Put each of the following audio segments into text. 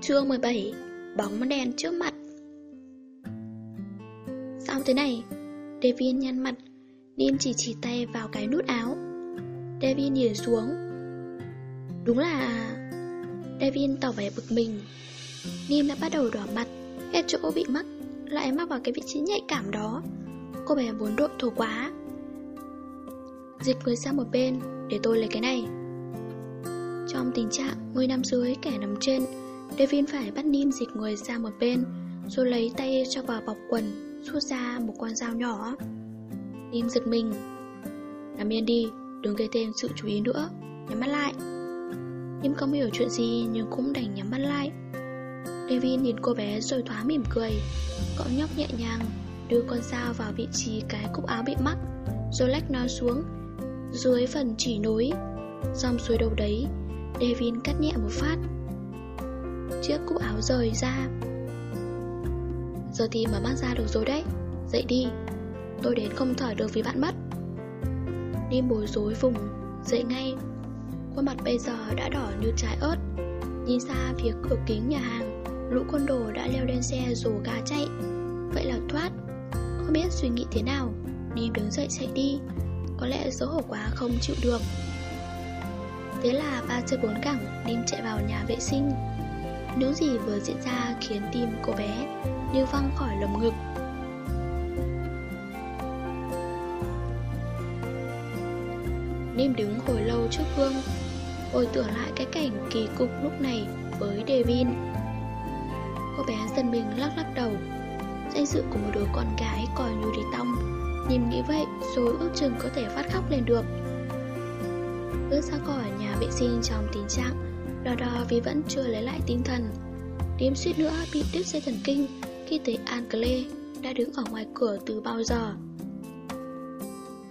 Chương 17 Bóng đèn trước mặt. Sao thế này? Devin nhăn mặt Nim chỉ chỉ tay vào cái nút áo. Devin nhìn xuống. Đúng là... Devin tỏ vẻ bực mình. Nim đã bắt đầu đỏ mặt Hết chỗ bị mắc Lại mắc vào cái vị trí nhạy cảm đó. Cô bé muốn độ thổ quá. Dịch người sang một bên, Để tôi lấy cái này. Trong tình trạng người nằm dưới kẻ nằm trên Devin phải bắt Nim dịch người ra một bên Rồi lấy tay cho vào bọc quần Rút ra một con dao nhỏ. Nim giật mình. Nằm yên đi, đừng gây thêm sự chú ý nữa Nhắm mắt lại. Nim không hiểu chuyện gì nhưng cũng đành nhắm mắt lại. Devin nhìn cô bé rồi thoáng mỉm cười. Cậu nhóc nhẹ nhàng Đưa con dao vào vị trí cái cúc áo bị mắc Rồi lách nó xuống Dưới phần chỉ nối. Dòng xuôi đầu đấy Devin cắt nhẹ một phát. Chiếc cúc áo rời ra. Giờ thì mở mắt ra được rồi đấy. Dậy đi. Tôi đến không thở được vì bạn mất. Nim bối rối vùng, Dậy ngay. Khuôn mặt bây giờ đã đỏ như trái ớt. Nhìn xa phía cửa kính nhà hàng, Lũ con đồ đã leo lên xe rồ ga chạy. Vậy là thoát. Không biết suy nghĩ thế nào. Nim đứng dậy chạy đi. Có lẽ xấu hổ quá không chịu được. Thế là ba chơi bốn cẳng Nim chạy vào nhà vệ sinh. Những gì vừa diễn ra khiến tim cô bé Như văng khỏi lồng ngực. Nim đứng hồi lâu trước gương, Hồi tưởng lại cái cảnh kỳ cục lúc này với Devin. Cô bé dần mình lắc lắc đầu. Danh dự của một đứa con gái coi như đi tong. Nhìn nghĩ vậy rồi ước chừng có thể phát khóc lên được. Bước ra khỏi nhà vệ sinh trong tình trạng Đò đò vì vẫn chưa lấy lại tinh thần. Điếm suýt nữa bị đứt dây thần kinh Khi thấy Ancle đã đứng ở ngoài cửa từ bao giờ.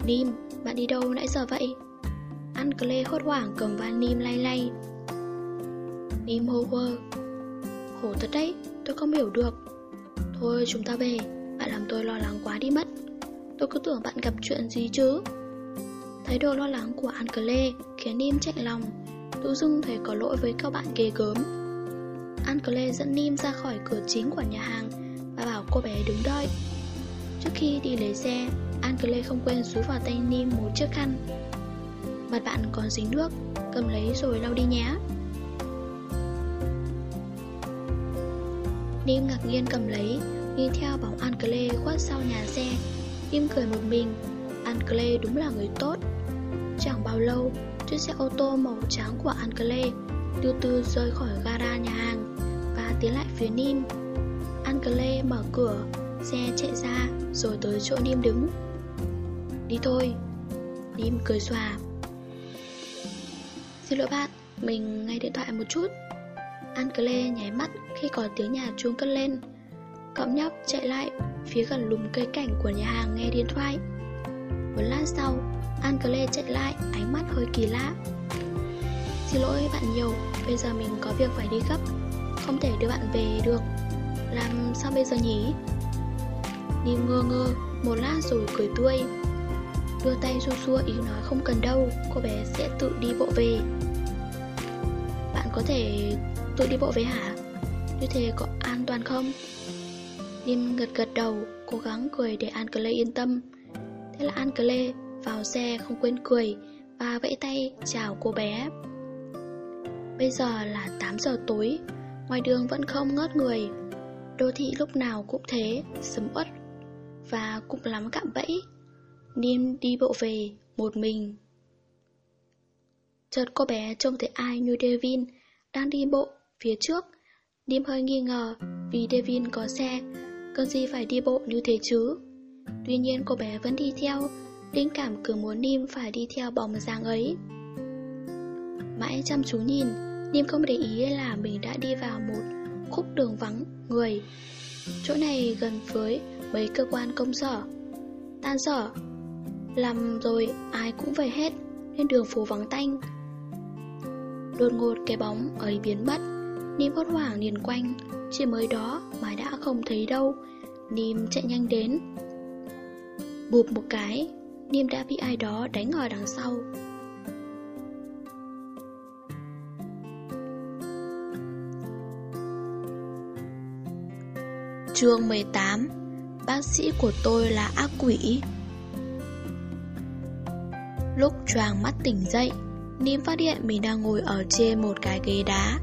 Nim, bạn đi đâu nãy giờ vậy? Ancle hốt hoảng cầm van Nim lay lay. Nim hô hơ Khổ thật đấy, tôi không hiểu được. Thôi chúng ta về, bạn làm tôi lo lắng quá đi mất. Tôi cứ tưởng bạn gặp chuyện gì chứ? Thái độ lo lắng của Ancle khiến Nim chạy lòng. Tự dưng thấy có lỗi với các bạn ghê gớm. Ancle dẫn Nim ra khỏi cửa chính của nhà hàng Và bảo cô bé đứng đợi. Trước khi đi lấy xe Ancle không quên rú vào tay Nim một chiếc khăn. Mặt bạn còn dính nước, Cầm lấy rồi lau đi nhé. Nim ngạc nhiên cầm lấy, Đi theo bóng Ancle khuất sau nhà xe. Nim cười một mình Ancle đúng là người tốt. Chẳng bao lâu Chiếc xe ô tô màu trắng của Ancle Từ từ rời khỏi gara nhà hàng Và tiến lại phía Nim. Ancle mở cửa Xe chạy ra Rồi tới chỗ Nim đứng. Đi thôi. Nim cười xòa. Xin lỗi bạn Mình nghe điện thoại một chút. Ancle nháy mắt khi có tiếng nhà chuông cất lên. Cậu nhóc chạy lại phía gần lùm cây cảnh của nhà hàng nghe điện thoại. Một lát sau, Ancle chạy lại ánh mắt hơi kỳ lạ Xin lỗi bạn nhiều, bây giờ mình có việc phải đi gấp Không thể đưa bạn về được Làm sao bây giờ nhỉ? Nim ngơ ngơ, một lát rồi cười tươi Đưa tay xua xua ý nói không cần đâu Cô bé sẽ tự đi bộ về Bạn có thể tự đi bộ về hả? Như thế có an toàn không? Nim gật gật đầu, cố gắng cười để Ancle yên tâm Thế là Ancle vào xe không quên cười Và vẫy tay chào cô bé. Bây giờ là 8 giờ tối Ngoài đường vẫn không ngớt người. Đô thị lúc nào cũng thế, sấm uất Và cũng lắm cạm bẫy. Nim đi bộ về, một mình. Chợt cô bé trông thấy ai như Devin Đang đi bộ phía trước. Nim hơi nghi ngờ Vì Devin có xe Cần gì phải đi bộ như thế chứ? Tuy nhiên cô bé vẫn đi theo Linh cảm cứ muốn Nim phải đi theo bóng dáng ấy. Mãi chăm chú nhìn, Nim không để ý là mình đã đi vào một khúc đường vắng người. Chỗ này gần với mấy cơ quan công sở. Tan sở, Làm rồi ai cũng về hết, Nên đường phố vắng tanh. Đột ngột cái bóng ấy biến mất, Nim hốt hoảng nhìn quanh. Chỉ mới đó mà đã không thấy đâu, Nim chạy nhanh đến, Bụp một cái. Niêm đã bị ai đó đánh ở đằng sau. Chương 18 Bác sĩ của tôi là ác quỷ. Lúc choàng mắt tỉnh dậy Niêm phát hiện mình đang ngồi ở trên một cái ghế đá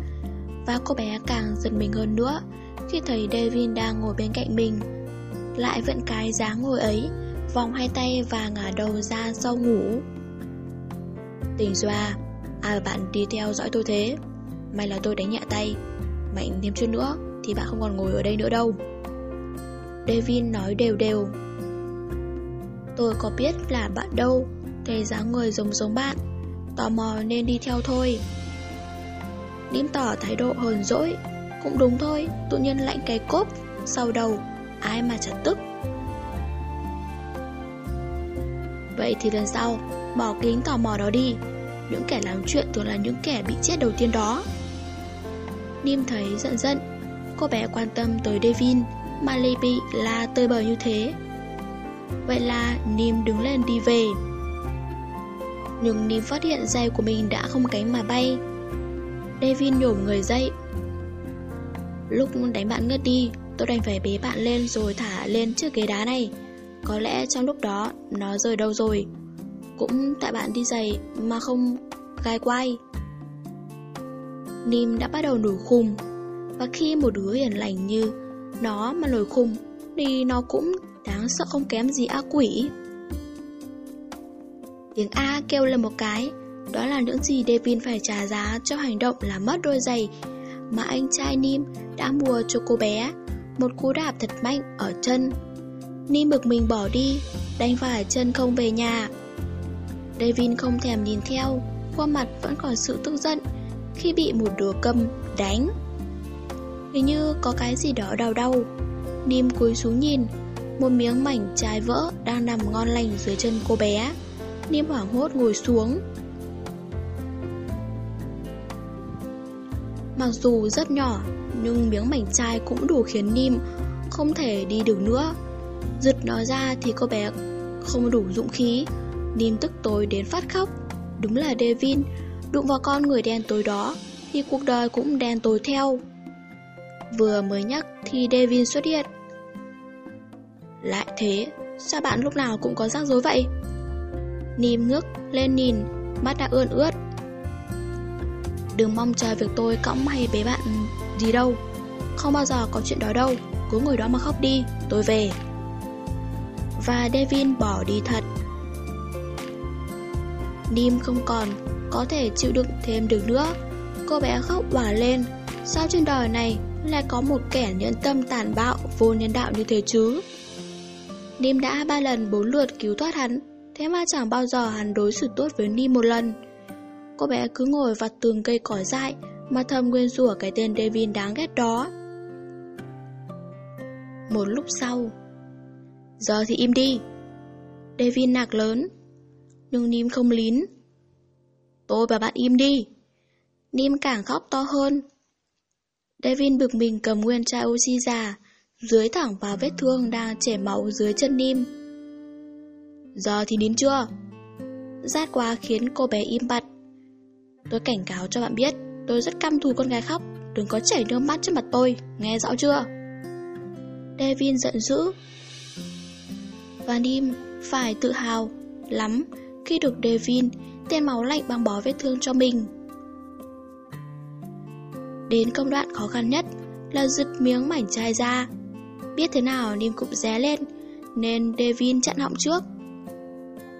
Và cô bé càng giật mình hơn nữa Khi thấy Devin đang ngồi bên cạnh mình. Lại vẫn cái dáng ngồi ấy. Vòng hai tay và ngả đầu ra sau ngủ. Tỉnh Doa Ai à, bạn đi theo dõi tôi thế. May là tôi đánh nhẹ tay. Mạnh thêm chút nữa Thì bạn không còn ngồi ở đây nữa đâu. Devin nói đều đều. Tôi có biết là bạn đâu Thấy dáng người giống giống bạn Tò mò nên đi theo thôi. Điếm tỏ thái độ hờn dỗi Cũng đúng thôi Tự nhiên lạnh cái cốp Sau đầu Ai mà chả tức. Vậy thì lần sau, Bỏ kính tò mò đó đi. Những kẻ làm chuyện thường là những kẻ bị chết đầu tiên đó. Nim thấy giận giận. Cô bé quan tâm tới Devin, Mà Lê bị la tơi bời như thế. Vậy là Nim đứng lên đi về. Nhưng Nim phát hiện dây của mình đã không cánh mà bay. Devin nhổm người dậy. Lúc đánh bạn ngất đi, Tôi đành phải bế bạn lên rồi thả lên chiếc ghế đá này. Có lẽ trong lúc đó, Nó rơi đâu rồi? Cũng tại bạn đi giày Mà không gai quay. Nim đã bắt đầu nổi khùng. Và khi một đứa hiền lành như Nó mà nổi khùng, Thì nó cũng đáng sợ không kém gì ác quỷ. Tiếng A kêu lên một cái, Đó là những gì Devin phải trả giá cho hành động là mất đôi giày Mà anh trai Nim đã mua cho cô bé, Một cú đạp thật mạnh ở chân. Ni bực mình bỏ đi Đánh phải chân không về nhà Devin không thèm nhìn theo qua mặt vẫn còn sự tức giận khi bị một đứa cầm đánh. Hình như có cái gì đó đau đau. Nim cúi xuống nhìn, một miếng mảnh trái vỡ đang nằm ngon lành dưới chân cô bé. Nim hoảng hốt ngồi xuống. Mặc dù rất nhỏ, nhưng miếng mảnh chai cũng đủ khiến Nim không thể đi được nữa. Giật nó ra thì cô bé không đủ dũng khí. Nim tức tối đến phát khóc. Đúng là Devin, Đụng vào con người đen tối đó Thì cuộc đời cũng đen tối theo. Vừa mới nhắc thì Devin xuất hiện. Lại thế Sao bạn lúc nào cũng có rắc rối vậy? Nìm ngước lên nhìn Mắt đã ươn ướt. Đừng mong chờ việc tôi cõng hay bế bạn gì đâu. Không bao giờ có chuyện đó đâu. Cứ ngồi đó mà khóc đi Tôi về. Và Devin bỏ đi thật Nim không còn có thể chịu đựng thêm được nữa. Cô bé khóc quả lên, sao trên đời này lại có một kẻ nhân tâm tàn bạo, vô nhân đạo như thế chứ? Nim đã ba lần bốn lượt cứu thoát hắn, thế mà chẳng bao giờ hắn đối xử tốt với Nim một lần. Cô bé cứ ngồi vặt tường cây cỏ dại mà thầm nguyên rủa cái tên Devin đáng ghét đó. Một lúc sau, giờ thì im đi. Devin nạc lớn, nhưng Nim không lín. Tôi và bạn im đi. Nim càng khóc to hơn. Devin bực mình cầm nguyên chai oxy già, dưới thẳng vào vết thương đang chảy máu dưới chân Nim. Giờ thì đến chưa? Rát quá khiến cô bé im bặt. Tôi cảnh cáo cho bạn biết, tôi rất căm thù con gái khóc, đừng có chảy nước mắt trước mặt tôi, nghe rõ chưa? Devin giận dữ. Vanim phải tự hào lắm khi được Devin tên máu lạnh băng bó vết thương cho mình. Đến công đoạn khó khăn nhất là giật miếng mảnh chai ra. Biết thế nào Nim cũng ré lên, nên Devin chặn họng trước.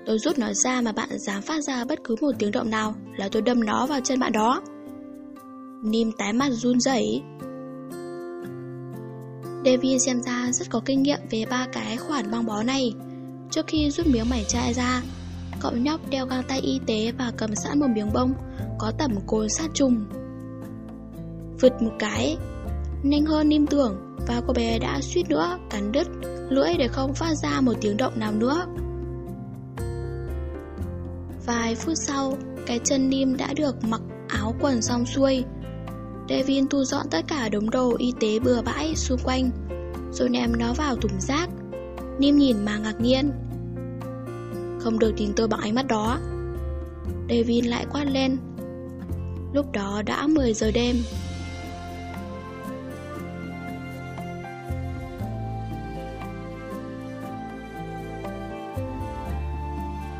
Tôi rút nó ra mà bạn dám phát ra bất cứ một tiếng động nào là tôi đâm nó vào chân bạn đó. Nim tái mặt run rẩy. David xem ra rất có kinh nghiệm về ba cái khoản băng bó này. Trước khi rút miếng mảnh chai ra, Cậu nhóc đeo găng tay y tế và cầm sẵn một miếng bông Có tẩm cồn sát trùng. Vượt một cái Nhanh hơn niêm tưởng Và cô bé đã suýt nữa cắn đứt Lưỡi để không phát ra một tiếng động nào nữa. Vài phút sau Cái chân Nim đã được mặc áo quần xong xuôi. Devin thu dọn tất cả đống đồ y tế bừa bãi xung quanh, rồi ném nó vào thùng rác. Nim nhìn mà ngạc nhiên. Không được nhìn tôi bằng ánh mắt đó. Devin lại quát lên. Lúc đó đã 10 giờ đêm.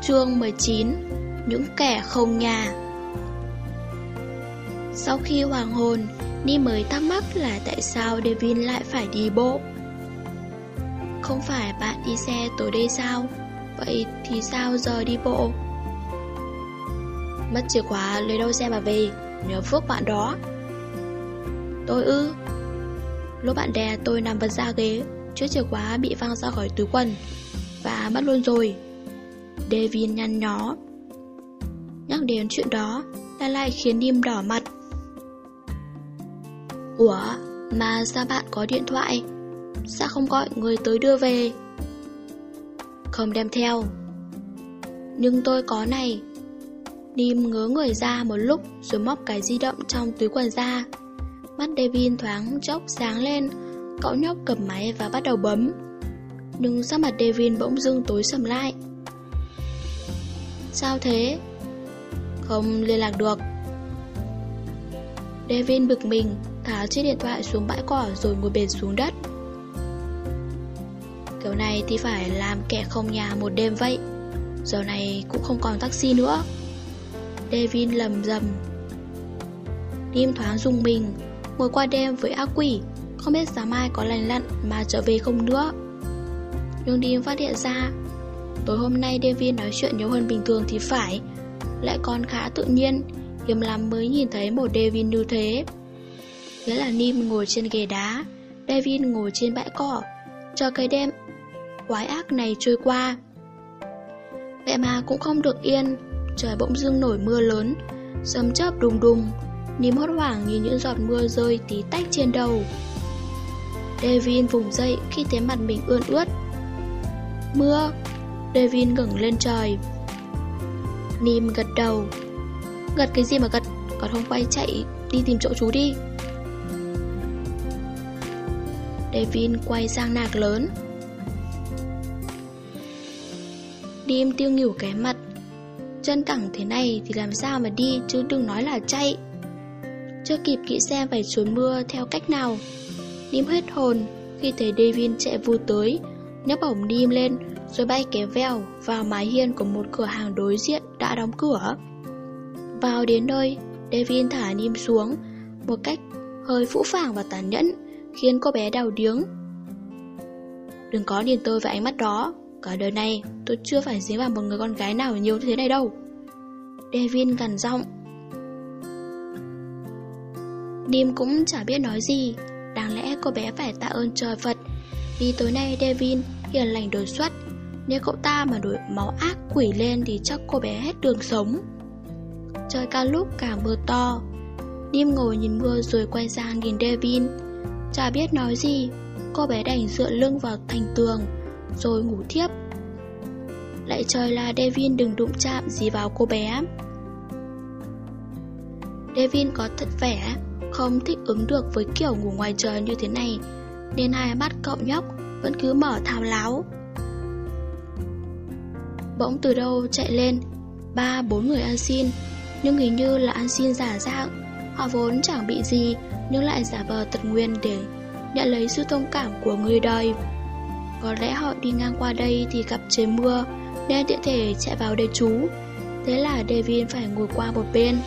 Chương 19 Những kẻ không nhà sau khi hoàng hồn, Ni mới thắc mắc là tại sao Devin lại phải đi bộ. Không phải bạn đi xe tối đây sao? Vậy thì sao giờ đi bộ? Mất chìa khóa lấy đâu xe mà về, nhớ phước bạn đó. Tôi ư? Lúc bạn đè tôi nằm vật ra ghế, chiếc chìa khóa bị văng ra khỏi túi quần và mất luôn rồi. Devin nhăn nhó. Nhắc đến chuyện đó, ta lại khiến Nim đỏ mặt. Ủa, mà sao bạn có điện thoại? Sao không gọi người tới đưa về? Không đem theo. Nhưng tôi có này. Nim ngớ người ra một lúc rồi móc cái di động trong túi quần ra. Mắt Devin thoáng chốc sáng lên, cậu nhóc cầm máy và bắt đầu bấm. Nhưng sắc mặt Devin bỗng dưng tối sầm lại. Sao thế? Không liên lạc được. Devin bực mình, tháo chiếc điện thoại xuống bãi cỏ rồi ngồi bệt xuống đất. Kiểu này thì phải làm kẻ không nhà một đêm vậy. Giờ này cũng không còn taxi nữa. Devin lầm rầm. Nim thoáng dùng mình, ngồi qua đêm với ác quỷ, không biết sáng mai có lành lặn mà trở về không nữa. Nhưng Dim phát hiện ra, tối hôm nay Devin nói chuyện nhiều hơn bình thường thì phải, lại còn khá tự nhiên, hiếm lắm mới nhìn thấy một Devin như thế. Thế là Nim ngồi trên ghế đá, Devin ngồi trên bãi cỏ, cho cái đêm quái ác này trôi qua. Vậy mà cũng không được yên, trời bỗng dưng nổi mưa lớn, sấm chớp đùng đùng, Nim hốt hoảng nhìn những giọt mưa rơi tí tách trên đầu. Devin vùng dậy khi thấy mặt mình ươn ướt. Mưa! Devin ngẩng lên trời. Nim gật đầu. Gật cái gì mà gật, còn không quay chạy đi tìm chỗ chú đi. Devin quay sang nạc lớn. Nim tiêu nghỉu cái mặt. Chân cẳng thế này thì làm sao mà đi chứ đừng nói là chạy. Chưa kịp kỹ xem phải trốn mưa theo cách nào Nim hết hồn khi thấy Devin chạy vù tới, nhấc bổng Nim lên, rồi bay kéo vèo vào mái hiên của một cửa hàng đối diện đã đóng cửa Vào đến nơi, Devin thả Nim xuống một cách hơi phũ phàng và tàn nhẫn khiến cô bé đau điếng. Đừng có nhìn tôi với ánh mắt đó. Cả đời này, tôi chưa phải dính vào một người con gái nào nhiều như thế này đâu. Devin gần giọng. Nim cũng chả biết nói gì. Đáng lẽ cô bé phải tạ ơn trời Phật. Vì tối nay Devin hiền lành đột xuất, Nếu cậu ta mà đổi máu ác quỷ lên Thì chắc cô bé hết đường sống. Trời càng lúc càng mưa to. Nim ngồi nhìn mưa rồi quay sang nhìn Devin. Chả biết nói gì Cô bé đành dựa lưng vào thành tường Rồi ngủ thiếp Lại trời là Devin đừng đụng chạm gì vào cô bé Devin có thật vẻ không thích ứng được với kiểu ngủ ngoài trời như thế này, nên hai mắt cậu nhóc vẫn cứ mở thao láo. Bỗng từ đâu chạy lên, ba bốn người ăn xin, nhưng hình như là ăn xin giả dạng. Họ vốn chẳng bị gì, nhưng lại giả vờ tật nguyên để nhận lấy sự thông cảm của người đời. Có lẽ họ đi ngang qua đây thì gặp trời mưa, nên tiện thể chạy vào đây trú. Thế là Devin phải ngồi qua một bên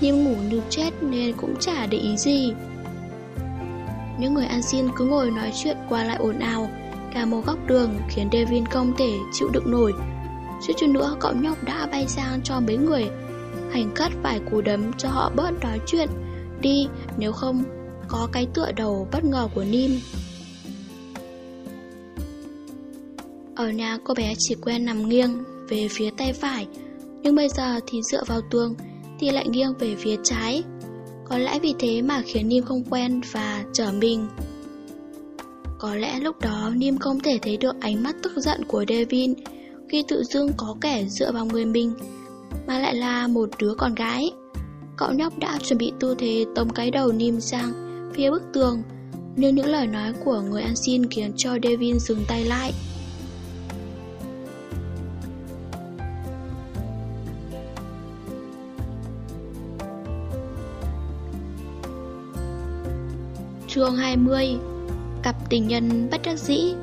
nhưng ngủ như chết nên cũng chả để ý gì. Những người ăn xin cứ ngồi nói chuyện qua lại ồn ào, cả một góc đường khiến Devin không thể chịu đựng nổi. Suýt chút nữa cậu nhóc đã bay sang cho mấy người hành cất vài cú đấm cho họ bớt nói chuyện đi nếu không có cái tựa đầu bất ngờ của Nim. Ở nhà cô bé chỉ quen nằm nghiêng về phía tay phải, nhưng bây giờ thì dựa vào tường thì lại nghiêng về phía trái. Có lẽ vì thế mà khiến Nim không quen và trở mình. Có lẽ lúc đó Nim không thể thấy được ánh mắt tức giận của Devin khi tự dưng có kẻ dựa vào người mình, mà lại là một đứa con gái. Cậu nhóc đã chuẩn bị tư thế tống cái đầu Nim sang phía bức tường, nhưng những lời nói của người ăn xin khiến cho Devin dừng tay lại. chương 20 Cặp tình nhân bất đắc dĩ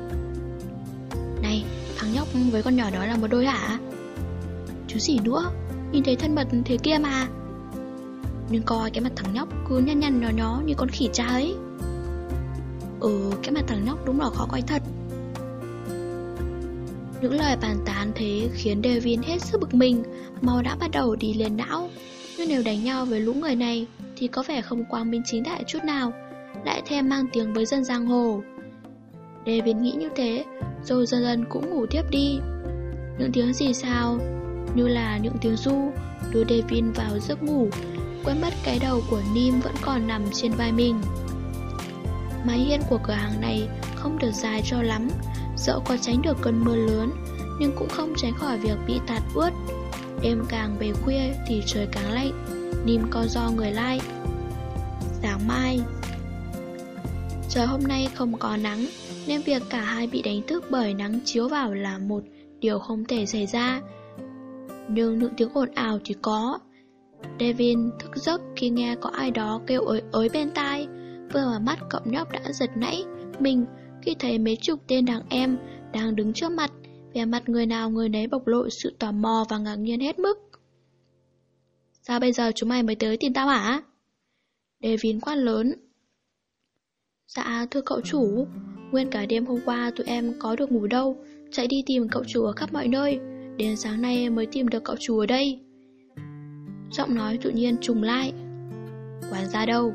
Này, thằng nhóc với con nhỏ đó là một đôi hả? chứ gì nữa Nhìn thấy thân mật thế kia mà nhưng coi cái mặt thằng nhóc cứ nhăn nhăn nhó nhó như con khỉ cha ấy Ừ, cái mặt thằng nhóc đúng là khó coi thật. Những lời bàn tán thế khiến Devin hết sức bực mình. Mau đã bắt đầu đi liền não. Nhưng nếu đánh nhau với lũ người này Thì có vẻ không quang minh chính đại chút nào. Lại thêm mang tiếng với dân giang hồ. Devin nghĩ như thế Rồi dần dần cũng ngủ tiếp đi. Những tiếng gì sao? Như là những tiếng du Đưa Devin vào giấc ngủ, Quên mất cái đầu của Nim vẫn còn nằm trên vai mình. Mái hiên của cửa hàng này không được dài cho lắm, Dẫu có tránh được cơn mưa lớn, Nhưng cũng không tránh khỏi việc bị tạt ướt Đêm càng về khuya thì trời càng lạnh, Nim co do người lai Sáng mai, Trời hôm nay không có nắng, Nên việc cả hai bị đánh thức bởi nắng chiếu vào là một điều không thể xảy ra. Nhưng những tiếng ồn ào thì có. Devin thức giấc khi nghe có ai đó kêu ới ới bên tai. Vừa mở mắt, cậu nhóc đã giật nãy Mình, khi thấy mấy chục tên đàn em đang đứng trước mặt, Vẻ mặt người nào người nấy bộc lộ sự tò mò và ngạc nhiên hết mức. Sao bây giờ chúng mày mới tới tìm tao hả? Devin quát lớn. Dạ thưa cậu chủ. Nguyên cả đêm hôm qua tụi em có được ngủ đâu? Chạy đi tìm cậu chủ ở khắp mọi nơi. Đến sáng nay mới tìm được cậu chủ ở đây. Giọng nói tự nhiên trùng lại. Quản gia đâu?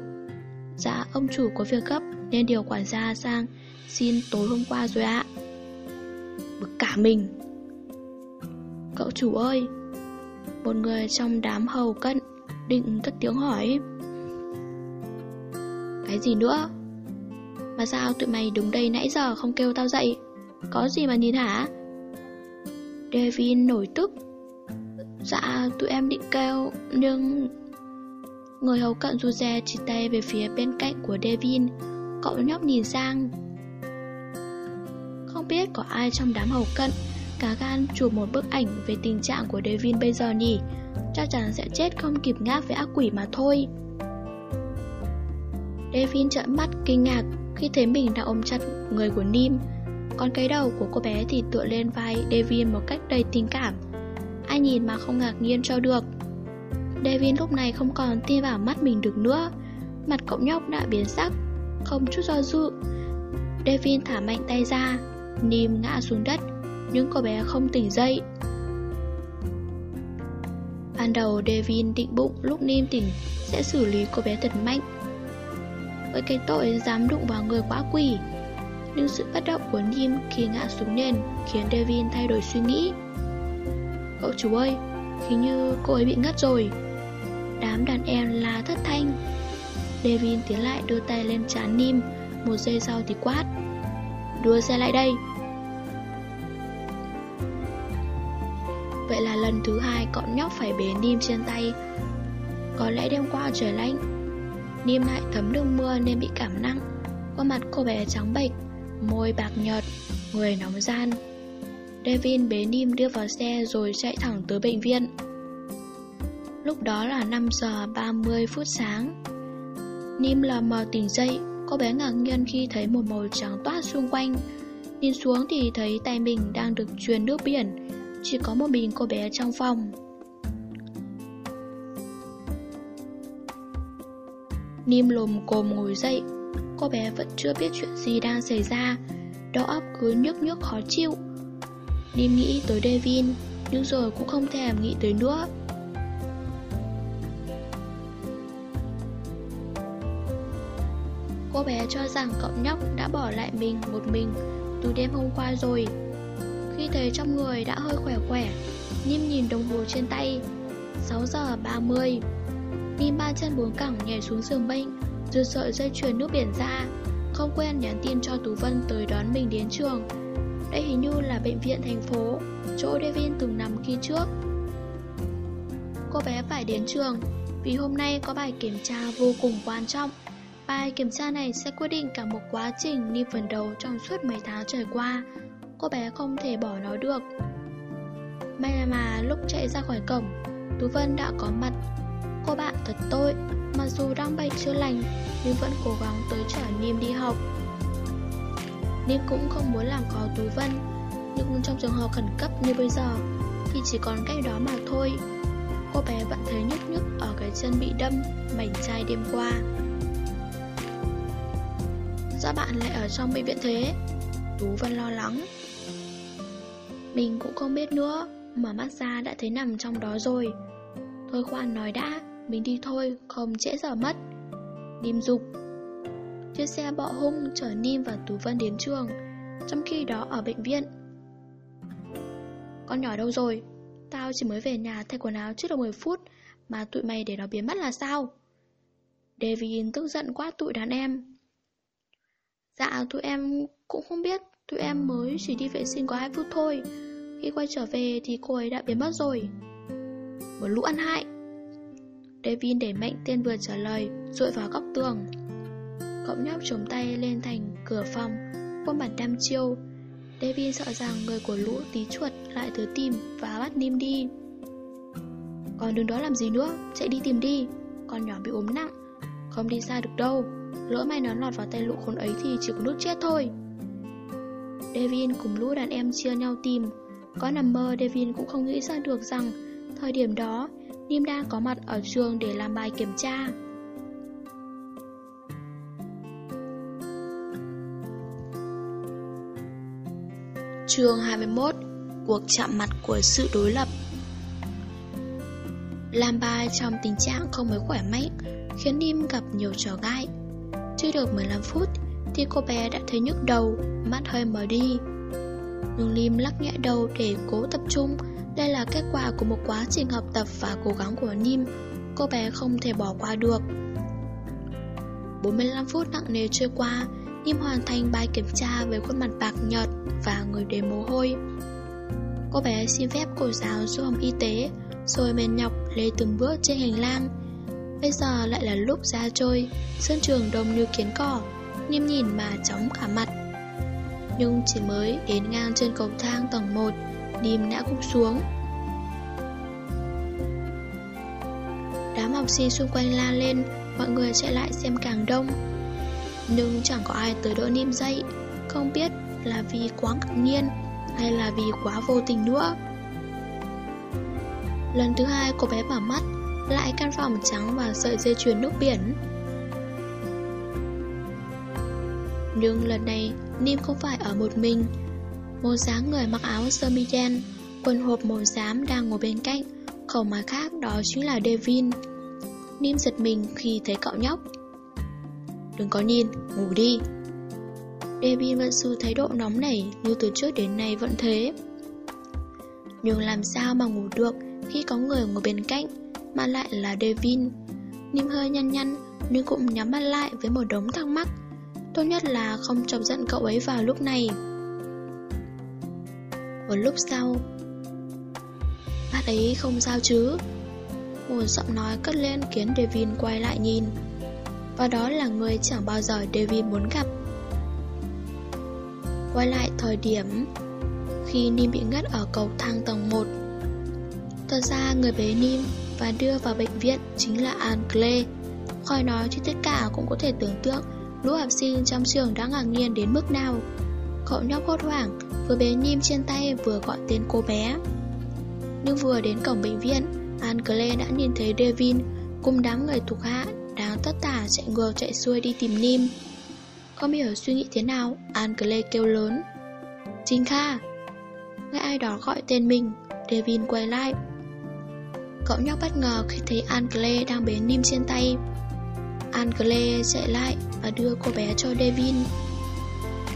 Dạ ông chủ có việc gấp, Nên điều quản gia sang Xin tối hôm qua rồi ạ. Bực cả mình. Cậu chủ ơi! Một người trong đám hầu cận Định cất tiếng hỏi. Cái gì nữa? Mà sao tụi mày đứng đây nãy giờ không kêu tao dậy? Có gì mà nhìn hả? Devin nổi tức. Dạ tụi em định kêu, Nhưng Người hầu cận rụt rè chỉ tay về phía bên cạnh của Devin. Cậu nhóc nhìn sang. Không biết có ai trong đám hầu cận Cá gan chụp một bức ảnh về tình trạng của Devin bây giờ nhỉ? Chắc chắn sẽ chết không kịp ngáp với ác quỷ mà thôi. Devin trợn mắt kinh ngạc khi thấy mình đã ôm chặt người của Nim. Còn cái đầu của cô bé thì tựa lên vai Devin một cách đầy tình cảm. Ai nhìn mà không ngạc nhiên cho được. Devin lúc này không còn tin vào mắt mình được nữa. Mặt cậu nhóc đã biến sắc, Không chút do dự. Devin thả mạnh tay ra Nim ngã xuống đất, Nhưng cô bé không tỉnh dậy. Ban đầu Devin định bụng lúc Nim tỉnh Sẽ xử lý cô bé thật mạnh. Với cái tội dám đụng vào người quá quỷ nhưng sự bất động của Nim khi ngã xuống nền Khiến Devin thay đổi suy nghĩ. Cậu chú ơi, Hình như cô ấy bị ngất rồi. Đám đàn em là thất thanh. Devin tiến lại đưa tay lên trán Nim, Một giây sau thì quát. Đưa xe lại đây. Vậy là lần thứ hai cọn nhóc phải bế Nim trên tay. Có lẽ đêm qua trời lạnh, Nim lại thấm đường mưa nên bị cảm nặng. Khuôn mặt cô bé trắng bệch Môi bạc nhợt, Người nóng gian. Devin bế Nim đưa vào xe rồi chạy thẳng tới bệnh viện. Lúc đó là 5 giờ 30 phút sáng. Nim lờ mờ tỉnh dậy, Cô bé ngạc nhiên khi thấy một màu trắng toát xung quanh. Nhìn xuống thì thấy tay mình đang được truyền nước biển, Chỉ có một mình cô bé trong phòng. Nim lồm cồm ngồi dậy Cô bé vẫn chưa biết chuyện gì đang xảy ra. Đầu óc cứ nhức nhức khó chịu. Nim nghĩ tới Devin, Nhưng rồi cũng không thèm nghĩ tới nữa. Cô bé cho rằng cậu nhóc đã bỏ lại mình một mình từ đêm hôm qua rồi. Khi thấy trong người đã hơi khỏe khỏe, Nim nhìn đồng hồ trên tay. 6 giờ 30 Nim ba chân bốn cẳng nhảy xuống giường bệnh. Dư sợi dây chuyền nước biển ra Không quên nhắn tin cho Tú Vân tới đón mình đến trường Đây hình như là bệnh viện thành phố Chỗ Devin từng nằm khi trước Cô bé phải đến trường Vì hôm nay có bài kiểm tra vô cùng quan trọng Bài kiểm tra này sẽ quyết định cả một quá trình đi phần đầu trong suốt mấy tháng trời qua. Cô bé không thể bỏ nó được. May mà lúc chạy ra khỏi cổng, Tú Vân đã có mặt. Cô bạn thật tội, mặc dù đang bệnh chưa lành, nhưng vẫn cố gắng tới chở Niêm đi học. Niêm cũng không muốn làm khó Tú Vân, nhưng trong trường hợp khẩn cấp như bây giờ, thì chỉ còn cách đó mà thôi. Cô bé vẫn thấy nhức nhức ở cái chân bị đâm, mảnh chai đêm qua. Sao bạn lại ở trong bệnh viện thế? Tú Vân lo lắng. Mình cũng không biết nữa, mở mắt ra đã thấy nằm trong đó rồi. Thôi khoan nói đã, mình đi thôi, không trễ giờ mất. Nim dục. Chiếc xe bọ hung chở Nim và Tú Vân đến trường, trong khi đó ở bệnh viện. Con nhỏ đâu rồi? Tao chỉ mới về nhà thay quần áo trước được 10 phút, mà tụi mày để nó biến mất là sao? Devin tức giận quá tụi đàn em. Dạ, tụi em cũng không biết, tụi em mới chỉ đi vệ sinh có 2 phút thôi. Khi quay trở về thì cô ấy đã biến mất rồi. Một lũ ăn hại. Devin để mạnh tên vừa trả lời, rụi vào góc tường. Cậu nhóc chống tay lên thành cửa phòng, khuôn mặt đăm chiêu. Devin sợ rằng người của lũ tí chuột lại tới tìm và bắt Nim đi. Còn đứng đó làm gì nữa, chạy đi tìm đi. Con nhỏ bị ốm nặng, không đi xa được đâu. Lỡ may nó lọt vào tay lũ khốn ấy thì chỉ có nước chết thôi. Devin cùng lũ đàn em chia nhau tìm. Có nằm mơ Devin cũng không nghĩ ra được rằng thời điểm đó Nim đang có mặt ở trường để làm bài kiểm tra. Chương 21 Cuộc chạm mặt của sự đối lập Làm bài trong tình trạng không mấy khỏe mạnh khiến Nim gặp nhiều trở ngại. Chưa được 15 phút thì cô bé đã thấy nhức đầu, mắt hơi mờ đi. Nhưng Lim lắc nhẹ đầu để cố tập trung đây là kết quả của một quá trình học tập và cố gắng của Nim. Cô bé không thể bỏ qua được. 45 phút nặng nề trôi qua, Nim hoàn thành bài kiểm tra với khuôn mặt bạc nhợt và người đầy mồ hôi. Cô bé xin phép cô giáo du hồng y tế, Rồi mệt nhọc lê từng bước trên hành lang. Bây giờ lại là lúc ra trôi, Sân trường đông như kiến cỏ. Nim nhìn mà chóng cả mặt. Nhưng chỉ mới đến ngang trên cầu thang tầng 1 Đêm đã gục xuống. Đám học sinh xung quanh la lên, Mọi người chạy lại xem càng đông. Nhưng chẳng có ai tới đỡ niêm dậy, Không biết là vì quá ngạc nhiên Hay là vì quá vô tình nữa. Lần thứ hai cô bé mở mắt, Lại căn phòng trắng và sợi dây chuyền nước biển. Nhưng lần này Nim không phải ở một mình một dáng người mặc áo sơ mi đen Quần hộp màu xám đang ngồi bên cạnh khẩu mà khác đó chính là Devin. Nim giật mình khi thấy cậu nhóc. Đừng có nhìn, ngủ đi. Devin vẫn giữ thái độ nóng nảy Như từ trước đến nay vẫn thế. Nhưng làm sao mà ngủ được Khi có người ngồi bên cạnh Mà lại là Devin? Nim hơi nhăn nhăn Nhưng cũng nhắm mắt lại với một đống thắc mắc. Tốt nhất là không chọc giận cậu ấy vào lúc này một lúc sau, Bác ấy không sao chứ? Một giọng nói cất lên khiến Devin quay lại nhìn. Và đó là người chẳng bao giờ Devin muốn gặp. Quay lại thời điểm Khi Nim bị ngất ở cầu thang tầng 1 Thật ra người bế Nim và đưa vào bệnh viện chính là Anne Khỏi nói thì tất cả cũng có thể tưởng tượng lũ học sinh trong trường đã ngạc nhiên đến mức nào. Cậu nhóc hốt hoảng, Vừa bế Nim trên tay vừa gọi tên cô bé. Nhưng vừa đến cổng bệnh viện Angle đã nhìn thấy Devin, Cùng đám người thuộc hạ Đang tất tả chạy ngược chạy xuôi đi tìm Nim. Không hiểu suy nghĩ thế nào Angle kêu lớn. Trinh Kha. Nghe ai đó gọi tên mình, Devin quay lại. Cậu nhóc bất ngờ khi thấy Angle đang bế Nim trên tay. Angle chạy lại và đưa cô bé cho Devin.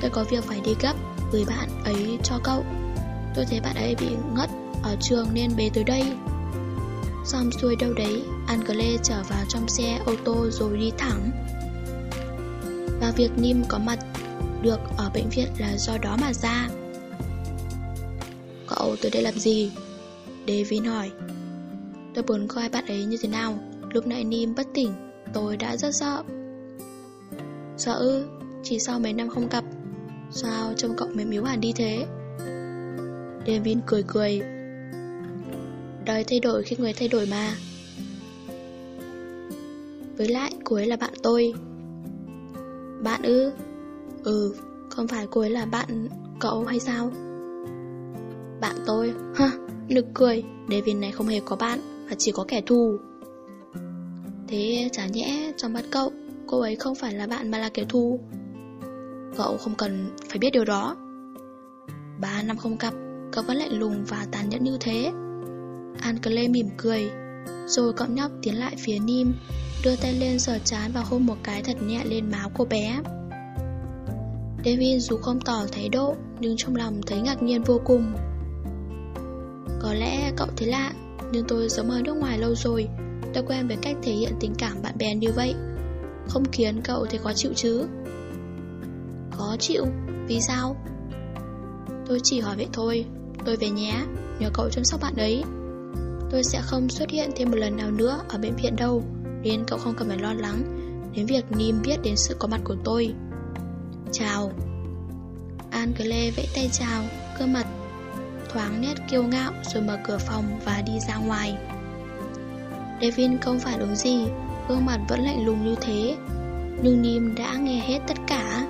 Tôi có việc phải đi gấp, Gửi bạn ấy cho cậu. Tôi thấy bạn ấy bị ngất Ở trường nên bế tới đây. Xong xuôi đâu đấy, Angle trở vào trong xe ô tô rồi đi thẳng. Và việc Nim có mặt Được ở bệnh viện là do đó mà ra. Cậu, tới đây làm gì? David hỏi. Tôi muốn coi bạn ấy như thế nào. Lúc nãy Nim bất tỉnh, Tôi đã rất sợ. Sợ ư? Chỉ sau mấy năm không gặp Sao trông cậu mềm yếu hẳn đi thế? Devin cười cười. Đời thay đổi khi người thay đổi mà. Với lại cô ấy là bạn tôi. Bạn ư? Ừ Không phải cô ấy là bạn cậu hay sao? Bạn tôi, ha, nực cười, Devin này không hề có bạn, mà chỉ có kẻ thù. Thế chả nhẽ trong mắt cậu, cô ấy không phải là bạn mà là kẻ thù. Cậu không cần phải biết điều đó. Ba năm không gặp, cậu vẫn lạnh lùng và tàn nhẫn như thế. Ancle mỉm cười, rồi cậu nhóc tiến lại phía Nim, đưa tay lên sờ chán và hôn một cái thật nhẹ lên máu cô bé. David dù không tỏ thái độ, nhưng trong lòng thấy ngạc nhiên vô cùng. Có lẽ cậu thấy lạ, nhưng tôi sống ở nước ngoài lâu rồi, đã quen với cách thể hiện tình cảm bạn bè như vậy. Không khiến cậu thấy khó chịu chứ? Khó chịu? Vì sao? Tôi chỉ hỏi vậy thôi, tôi về nhé, nhờ cậu chăm sóc bạn ấy. Tôi sẽ không xuất hiện thêm một lần nào nữa ở bệnh viện đâu, nên cậu không cần phải lo lắng đến việc Nim biết đến sự có mặt của tôi. Chào. Angle vẫy tay chào, cơ mặt thoáng nét kiêu ngạo rồi mở cửa phòng và đi ra ngoài. Devin không phản ứng gì, gương mặt vẫn lạnh lùng như thế, nhưng Nim đã nghe hết tất cả.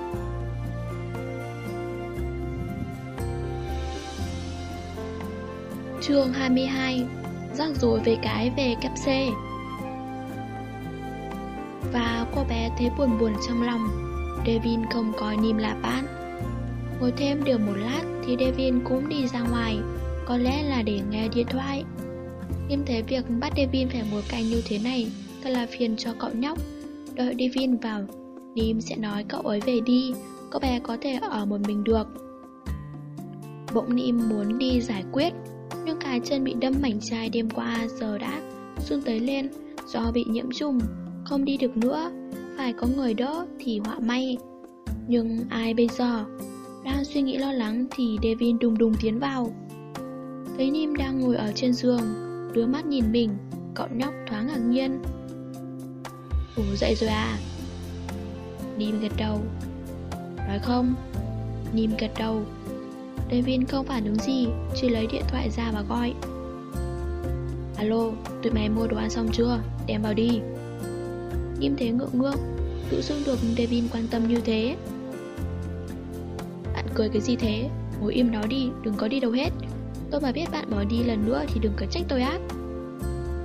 Chương 22 Rắc rối về cái về kép C Và cô bé thấy buồn buồn trong lòng, Devin không coi Nim là bạn. Ngồi thêm được một lát thì Devin cũng đi ra ngoài, Có lẽ là để nghe điện thoại. Nim thấy việc bắt Devin phải ngồi cạnh như thế này Thật là phiền cho cậu nhóc. Đợi Devin vào, Nim sẽ nói cậu ấy về đi Cậu bé có thể ở một mình được. Bỗng Nim muốn đi giải quyết nhưng cái chân bị đâm mảnh chai đêm qua giờ đã run tới lên Do bị nhiễm trùng, Không đi được nữa. Phải có người đỡ thì họa may. Nhưng ai bây giờ? Đang suy nghĩ lo lắng thì Devin đùng đùng tiến vào. Thấy Nim đang ngồi ở trên giường, Đứa mắt nhìn mình Cậu nhóc thoáng ngạc nhiên. Ngủ dậy rồi à? Nim gật đầu. Nói không. Nim gật đầu. Devin không phản ứng gì Chỉ lấy điện thoại ra và gọi. Alo, tụi mày mua đồ ăn xong chưa? Đem vào đi. Im thế ngượng ngượng Tự dưng được Devin quan tâm như thế. Bạn cười cái gì thế? Ngồi im nó đi, đừng có đi đâu hết. Tôi mà biết bạn bỏ đi lần nữa thì đừng có trách tôi ác.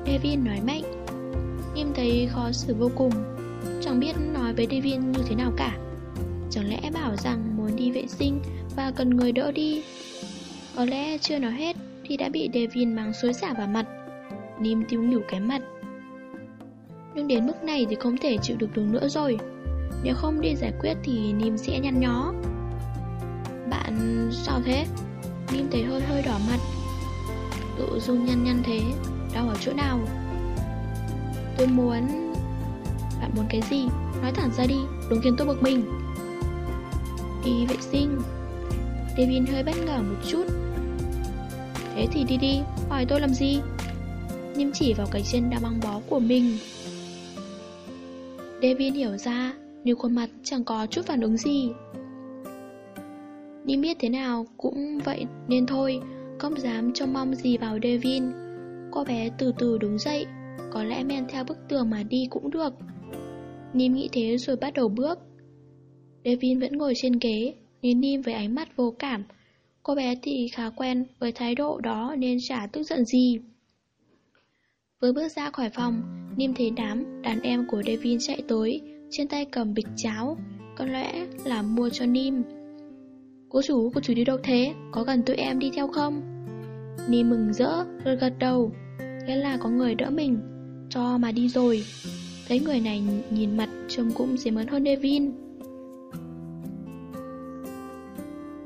Devin nói mạnh. Im thấy khó xử vô cùng. Chẳng biết nói với Devin như thế nào cả. Chẳng lẽ bảo rằng muốn đi vệ sinh và cần người đỡ đi. Có lẽ chưa nói hết thì đã bị Devin mang xối xả vào mặt Nim tiêu nhủ cái mặt. Nhưng đến mức này thì không thể chịu được được nữa rồi. Nếu không đi giải quyết thì Nim sẽ nhăn nhó. Bạn sao thế? Nim thấy hơi hơi đỏ mặt. Tự dung nhăn nhăn thế Đau ở chỗ nào? Tôi muốn... Bạn muốn cái gì? Nói thẳng ra đi, đừng khiến tôi bực mình. Đi vệ sinh. Devin hơi bất ngờ một chút. Thế thì đi đi, hỏi tôi làm gì? Nim chỉ vào cái chân đang băng bó của mình. Devin hiểu ra Nhưng khuôn mặt chẳng có chút phản ứng gì. Nim biết thế nào cũng vậy nên thôi Không dám trông mong gì vào Devin Cô bé từ từ đứng dậy Có lẽ men theo bức tường mà đi cũng được. Nim nghĩ thế rồi bắt đầu bước. Devin vẫn ngồi trên ghế. Nhìn Nim với ánh mắt vô cảm. Cô bé thì khá quen với thái độ đó nên chả tức giận gì. Vừa bước ra khỏi phòng Nim thấy đám đàn em của Devin chạy tới Trên tay cầm bịch cháo Có lẽ là mua cho Nim. Cô chủ cô chủ đi đâu thế? Có cần tụi em đi theo không? Nim mừng rỡ, gật gật đầu. Thế là có người đỡ mình Cho mà đi rồi. Thấy người này nhìn mặt trông cũng dễ mớn hơn Devin.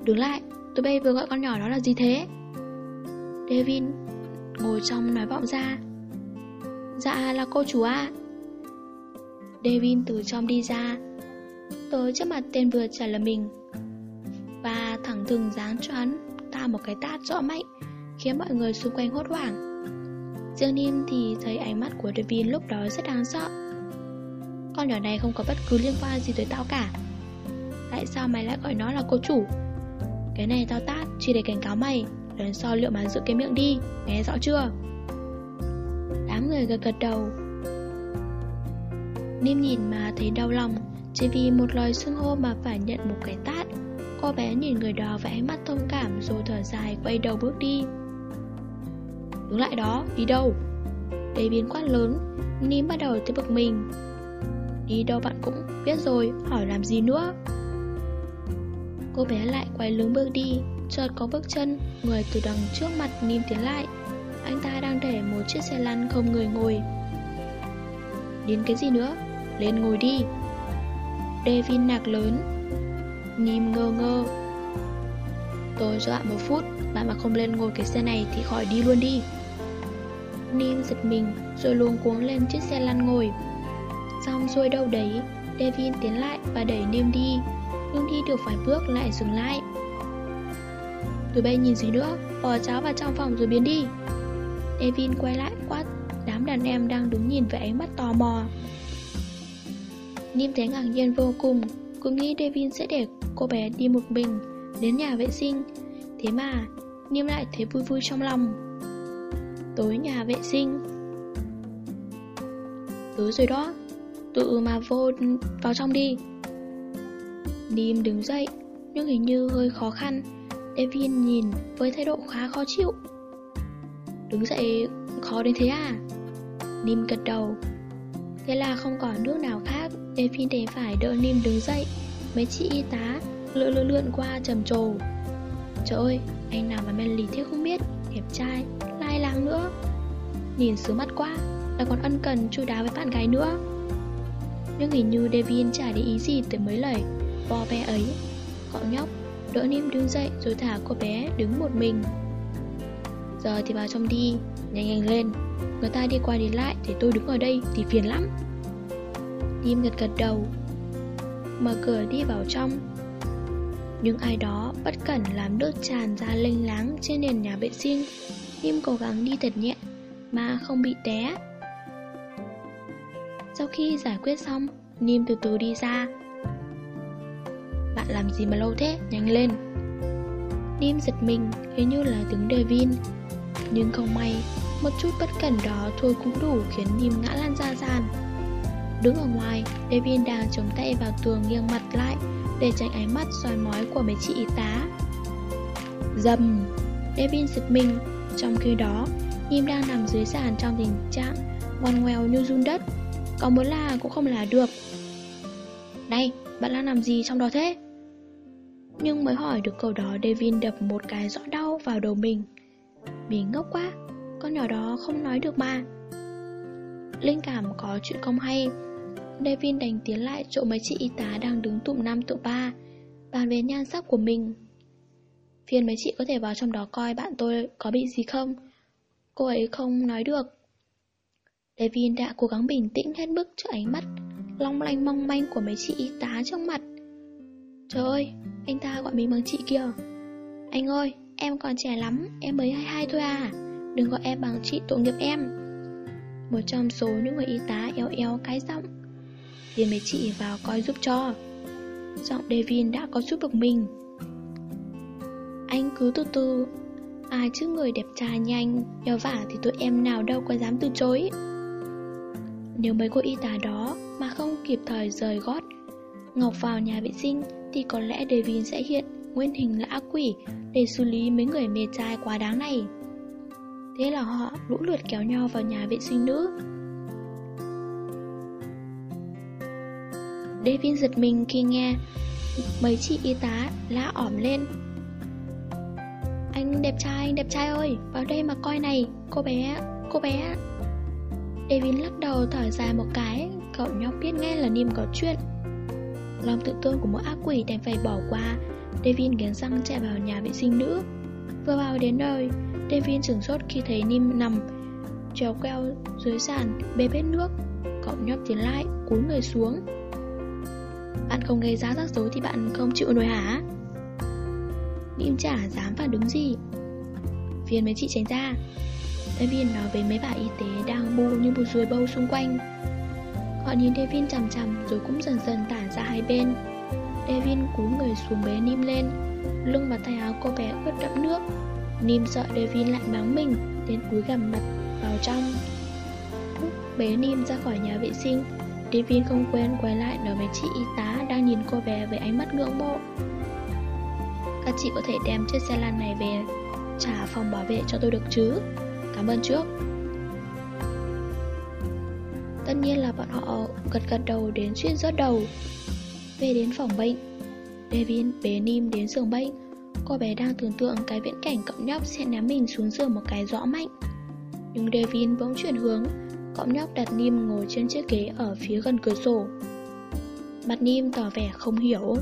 Đứng lại, tụi bay vừa gọi con nhỏ đó là gì thế? Devin ngồi trong nói vọng ra. Dạ là cô chú ạ. Devin từ trong đi ra. Tới trước mặt tên vừa trả lời mình. Và thẳng thừng dáng cho hắn Ta một cái tát rõ mạnh Khiến mọi người xung quanh hốt hoảng. Dương Nim thì thấy ánh mắt của Devin lúc đó rất đáng sợ. Con nhỏ này không có bất cứ liên quan gì tới tao cả. Tại sao mày lại gọi nó là cô chủ? Cái này tao tát chỉ để cảnh cáo mày Lần sau liệu mà giữ cái miệng đi Nghe rõ chưa? Đám người gật gật đầu. Nim nhìn mà thấy đau lòng Chỉ vì một lời xưng hô mà phải nhận một cái tát. Cô bé nhìn người đó với ánh mắt thông cảm rồi thở dài quay đầu bước đi. Đứng lại đó, đi đâu? Đầy biến quát lớn, Nim bắt đầu tới bực mình. Đi đâu bạn cũng biết rồi, hỏi làm gì nữa? Cô bé lại quay lưng bước đi, Chợt có bước chân, Người từ đằng trước mặt Nim tiến lại. Anh ta đang để một chiếc xe lăn không người ngồi. Đến cái gì nữa? Lên ngồi đi. Devin nạc lớn Nim ngơ ngơ. Tôi cho bạn một phút, Bạn mà không lên ngồi cái xe này thì khỏi đi luôn đi. Nim giật mình, Rồi luống cuống lên chiếc xe lăn ngồi. Xong rồi đâu đấy Devin tiến lại và đẩy Nim đi. Nhưng đi được vài bước lại dừng lại. Tụi bay nhìn gì nữa Bỏ cháu vào trong phòng rồi biến đi. Devin quay lại quát, Đám đàn em đang đứng nhìn với ánh mắt tò mò. Nim thấy ngạc nhiên vô cùng cứ nghĩ Devin sẽ để cô bé đi một mình Đến nhà vệ sinh. Thế mà Nim lại thấy vui vui trong lòng. Tối nhà vệ sinh. Tối rồi đó. Tự mà vô, vào trong đi. Nim đứng dậy Nhưng hình như hơi khó khăn. Devin nhìn với thái độ khá khó chịu. Đứng dậy khó đến thế à? Nim gật đầu. Thế là không còn nước nào khác Devin để phải đỡ Nim đứng dậy. Mấy chị y tá lượn lượn lượn qua trầm trồ. Trời ơi, anh nào mà men lì thế không biết Đẹp trai, lai láng nữa. Nhìn sướng mắt quá Lại còn ân cần chu đáo với bạn gái nữa. Nhưng hình như Devin chả để ý gì tới mấy lời vo ve ấy. Cậu nhóc Đỡ Nim đứng dậy rồi thả cô bé đứng một mình. Giờ thì vào trong đi, Nhanh nhanh lên. Người ta đi qua đi lại Thì tôi đứng ở đây thì phiền lắm. Nim gật gật đầu, Mở cửa đi vào trong. Nhưng ai đó bất cẩn làm nước tràn ra lênh láng trên nền nhà vệ sinh. Nim cố gắng đi thật nhẹ, Mà không bị té. Sau khi giải quyết xong Nim từ từ đi ra bạn làm gì mà lâu thế, nhanh lên. Nim giật mình, hình như là tiếng Devin. Nhưng không may, một chút bất cẩn đó thôi cũng đủ khiến Nim ngã lan ra sàn. Đứng ở ngoài, Devin đang chống tay vào tường nghiêng mặt lại Để tránh ánh mắt soi mói của mấy chị y tá. Dầm! Devin giật mình. Trong khi đó, Nim đang nằm dưới sàn trong tình trạng ngoan ngoèo như run đất. Có muốn là cũng không là được. Này, bạn đang làm gì trong đó thế? Nhưng mới hỏi được câu đó Devin đập một cái rõ đau vào đầu mình. Mình ngốc quá, Con nhỏ đó không nói được mà. Linh cảm có chuyện không hay. Devin đành tiến lại chỗ mấy chị y tá đang đứng tụm năm tụm ba, Bàn về nhan sắc của mình. Phiền mấy chị có thể vào trong đó coi bạn tôi có bị gì không? Cô ấy không nói được. Devin đã cố gắng bình tĩnh hết mức trước ánh mắt, Long lanh mong manh của mấy chị y tá trong mặt. Trời ơi, anh ta gọi mình bằng chị kia Anh ơi, em còn trẻ lắm, em mới 22 thôi à. Đừng gọi em bằng chị tội nghiệp em. Một trong số những người y tá eo eo cái giọng. Liền mấy chị vào coi giúp cho. Giọng Devin đã có giúp được mình. Anh cứ từ từ. Ai chứ người đẹp trai như anh Nhờ vả thì tụi em nào đâu có dám từ chối. Nếu mấy cô y tá đó Mà không kịp thời rời gót Ngọc vào nhà vệ sinh thì có lẽ Devin sẽ hiện nguyên hình là ác quỷ để xử lý mấy người mê trai quá đáng này. Thế là họ lũ lượt kéo nhau vào nhà vệ sinh nữ. Devin giật mình khi nghe mấy chị y tá la ỏm lên. Anh đẹp trai, anh đẹp trai ơi, vào đây mà coi này, cô bé, cô bé. Devin lắc đầu thở dài một cái, cậu nhóc biết nghe là Nim có chuyện. Lòng tự tôn của một ác quỷ đành phải bỏ qua. Devin nghiến răng chạy vào nhà vệ sinh nữ. Vừa vào đến nơi Devin sửng sốt khi thấy Nim nằm Trèo queo dưới sàn, bê bết nước. Cậu nhóc tiến lại, cúi người xuống. Bạn không gây ra rắc rối thì bạn không chịu nổi hả? Nim chả dám phản đứng gì. Viên mấy chị tránh ra. Devin nói với mấy bà y tế đang bu như một ruồi bâu xung quanh. Họ nhìn Devin chằm chằm rồi cũng dần dần tản ra hai bên. Devin cúi người xuống bế Nim lên, Lưng và tay áo cô bé ướt đẫm nước. Nim sợ Devin lại mắng mình Đến cúi gằm mặt vào trong. Phúc bế Nim ra khỏi nhà vệ sinh, Devin không quên quay lại nói với chị y tá đang nhìn cô bé với ánh mắt ngưỡng mộ. Các chị có thể đem chiếc xe lăn này về trả phòng bảo vệ cho tôi được chứ? Cảm ơn trước. Tất nhiên là bọn họ gật gật đầu đến suýt rớt đầu. Về đến phòng bệnh Devin bế Nim đến giường bệnh. Cô bé đang tưởng tượng cái viễn cảnh cậu nhóc sẽ ném mình xuống giường một cái rõ mạnh. Nhưng Devin bỗng chuyển hướng Cậu nhóc đặt Nim ngồi trên chiếc ghế ở phía gần cửa sổ. Mặt Nim tỏ vẻ không hiểu.